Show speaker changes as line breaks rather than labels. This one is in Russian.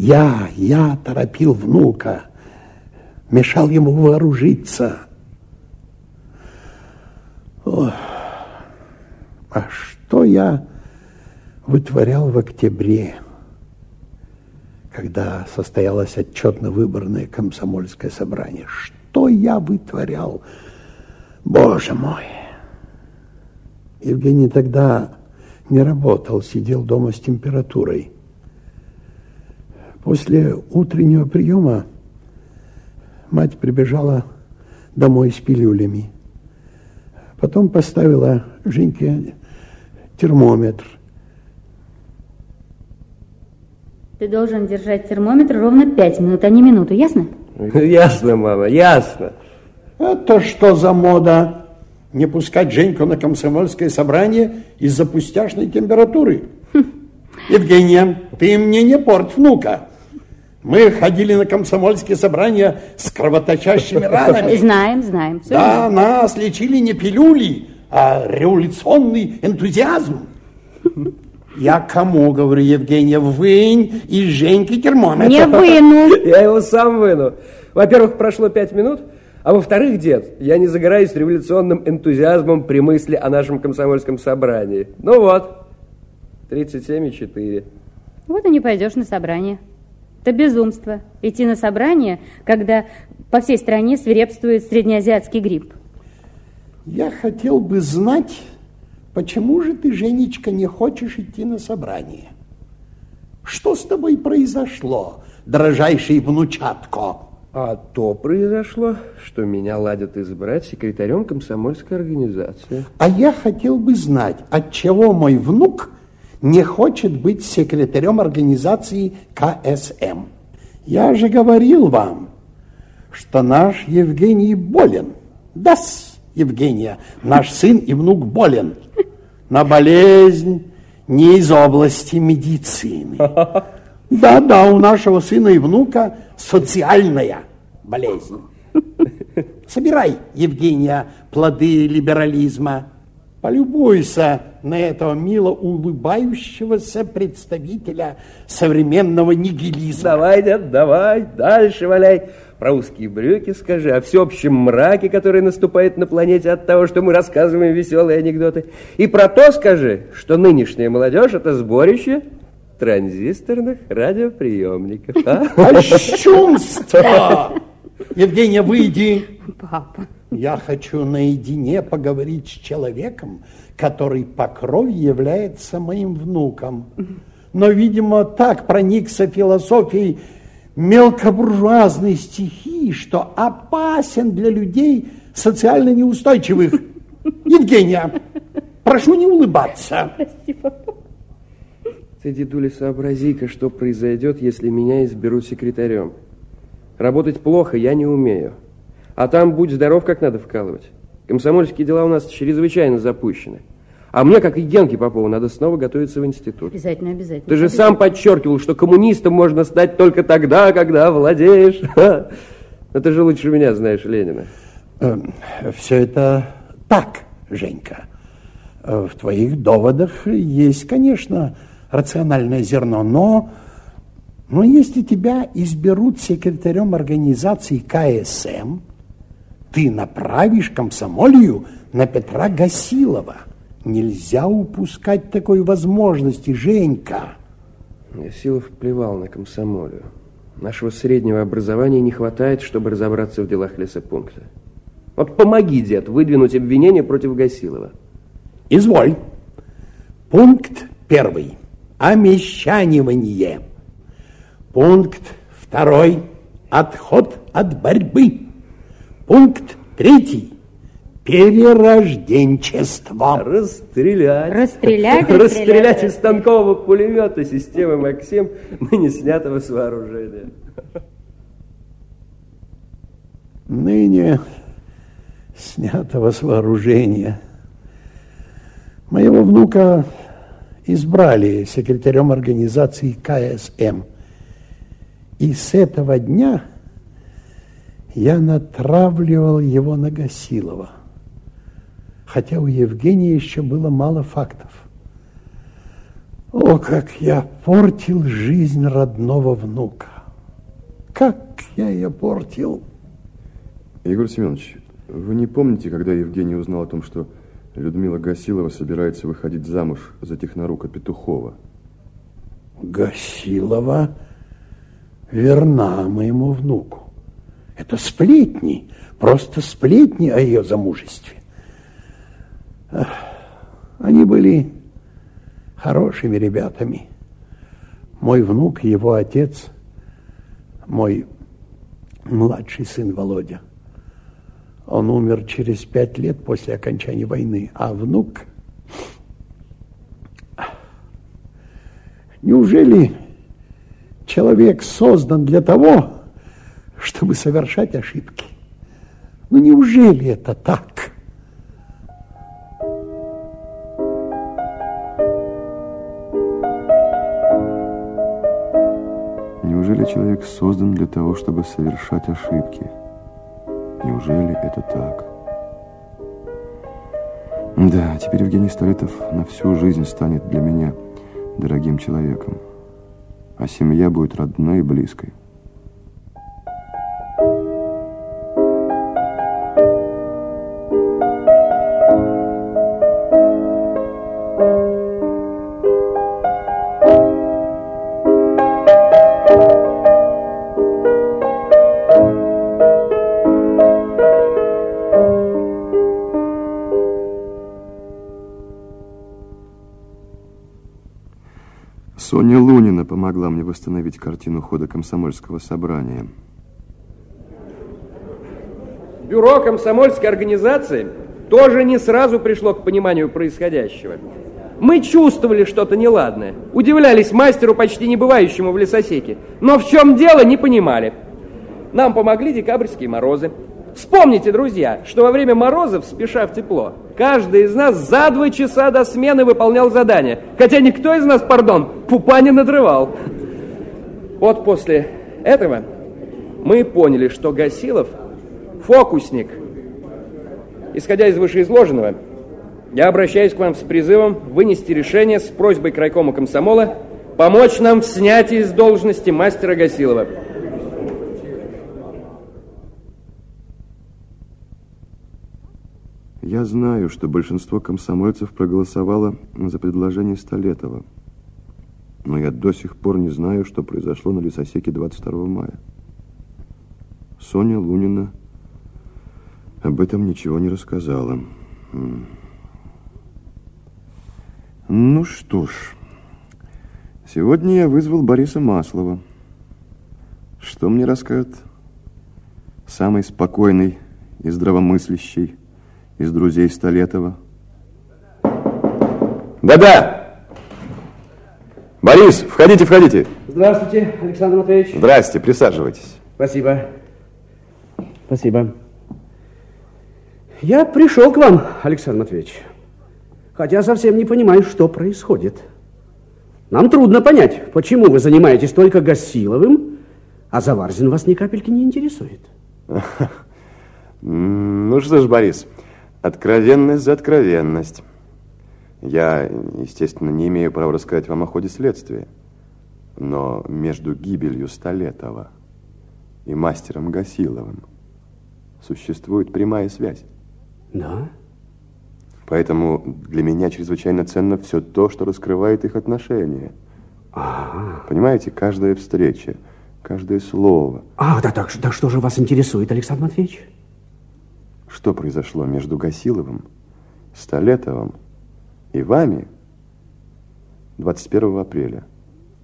Я, я торопил внука, мешал ему вооружиться. Ох, а что я вытворял в октябре, когда состоялось отчетно-выборное комсомольское собрание? Что я вытворял? Боже мой! Евгений тогда не работал, сидел дома с температурой. После утреннего приема мать прибежала домой с пилюлями. Потом поставила Женьке термометр.
Ты должен держать термометр ровно пять минут, а не минуту, ясно?
Ясно, мама, ясно.
Это что за мода? Не пускать Женьку на комсомольское собрание из-за пустяшной температуры? Хм. Евгения, ты мне не порть внука. Мы ходили на комсомольские собрания с кровоточащими ранами.
Знаем, знаем.
Да, нас лечили не пилюли, а революционный энтузиазм. Я кому говорю, Евгения, вынь из Женьки термометр.
Не выну.
Я его сам выну. Во-первых, прошло пять минут, а во-вторых, дед, я не загораюсь революционным энтузиазмом при мысли о нашем комсомольском собрании. Ну вот, 37,4.
Вот и не пойдешь на собрание. Это безумство. Идти на собрание, когда по всей стране свирепствует среднеазиатский грипп.
Я хотел бы знать, почему же ты, Женечка, не хочешь идти на собрание? Что с тобой произошло, дорожайший внучатко?
А то произошло, что меня ладят избрать секретарем комсомольской организации.
А я хотел бы знать, от чего мой внук не хочет быть секретарем организации КСМ. Я же говорил вам, что наш Евгений болен. да Евгения, наш сын и внук болен. На болезнь не из области медицины. Да-да, у нашего сына и внука социальная болезнь. Собирай, Евгения, плоды либерализма. Полюбуйся на этого мило улыбающегося представителя современного нигилизма.
Давай, дед, давай, дальше валяй. Про узкие брюки скажи, о всеобщем мраке, который наступает на планете от того, что мы рассказываем веселые анекдоты. И про то скажи, что нынешняя молодежь – это сборище транзисторных радиоприемников. А?
Кощунство! Евгения, выйди. Папа. Я хочу наедине поговорить с человеком, который по крови является моим внуком. Но, видимо, так проникся философией мелкобуржуазной стихии, что опасен для людей социально неустойчивых. Евгения, прошу не улыбаться. Прости, папа.
Ты, дедуля, сообрази-ка, что произойдет, если меня изберут секретарем. Работать плохо я не умею. А там будь здоров, как надо вкалывать. Комсомольские дела у нас чрезвычайно запущены. А мне, как и Генке Попову, надо снова готовиться в институт.
Обязательно, обязательно.
Ты же
обязательно.
сам подчеркивал, что коммунистом можно стать только тогда, когда владеешь. Но ты же лучше меня знаешь Ленина.
Эм, Все это так, Женька. Э, в твоих доводах есть, конечно, рациональное зерно, но, но если тебя изберут секретарем организации КСМ, ты направишь комсомолию на Петра Гасилова. Нельзя упускать такой возможности, Женька.
Гасилов плевал на комсомолию. Нашего среднего образования не хватает, чтобы разобраться в делах лесопункта. Вот помоги, дед, выдвинуть обвинение против Гасилова.
Изволь. Пункт первый. Омещанивание. Пункт второй. Отход от борьбы. Пункт третий. Перерожденчество.
Расстрелять.
Расстрелять,
Расстрелять из станкового пулемета системы Максим, ныне снятого с вооружения.
Ныне снятого с вооружения. Моего внука избрали секретарем организации КСМ. И с этого дня я натравливал его на Гасилова. Хотя у Евгения еще было мало фактов. О, как я портил жизнь родного внука. Как я ее портил.
Егор Семенович, вы не помните, когда Евгений узнал о том, что Людмила Гасилова собирается выходить замуж за технорука Петухова?
Гасилова верна моему внуку. Это сплетни, просто сплетни о ее замужестве. Они были хорошими ребятами. Мой внук его отец, мой младший сын Володя, он умер через пять лет после окончания войны, а внук... Неужели человек создан для того, чтобы совершать ошибки? Ну неужели это так?
Неужели человек создан для того, чтобы совершать ошибки? Неужели это так? Да, теперь Евгений Столетов на всю жизнь станет для меня дорогим человеком, а семья будет родной и близкой. Соня Лунина помогла мне восстановить картину хода комсомольского собрания.
Бюро комсомольской организации тоже не сразу пришло к пониманию происходящего. Мы чувствовали что-то неладное, удивлялись мастеру, почти не бывающему в лесосеке, но в чем дело, не понимали. Нам помогли декабрьские морозы. Вспомните, друзья, что во время морозов, спеша в тепло, каждый из нас за два часа до смены выполнял задание. Хотя никто из нас, пардон, пупа не надрывал. Вот после этого мы поняли, что Гасилов фокусник. Исходя из вышеизложенного, я обращаюсь к вам с призывом вынести решение с просьбой крайкома комсомола помочь нам в снятии с должности мастера Гасилова.
Я знаю, что большинство комсомольцев проголосовало за предложение Столетова. Но я до сих пор не знаю, что произошло на лесосеке 22 мая. Соня Лунина об этом ничего не рассказала. Ну что ж, сегодня я вызвал Бориса Маслова. Что мне расскажет самый спокойный и здравомыслящий из друзей Столетова? Да-да! Борис, входите, входите.
Здравствуйте, Александр Матвеевич.
Здрасте, присаживайтесь.
Спасибо. Спасибо. Я пришел к вам, Александр Матвеевич, хотя совсем не понимаю, что происходит. Нам трудно понять, почему вы занимаетесь только Гасиловым, а Заварзин вас ни капельки не интересует.
Ну что ж, Борис, откровенность за откровенность. Я, естественно, не имею права рассказать вам о ходе следствия. Но между гибелью Столетова и мастером Гасиловым существует прямая связь.
Да?
Поэтому для меня чрезвычайно ценно все то, что раскрывает их отношения.
А,
Понимаете, каждая встреча, каждое слово.
а да, так, так что же вас интересует, Александр Матвеевич?
Что произошло между Гасиловым, Столетовым и вами 21 апреля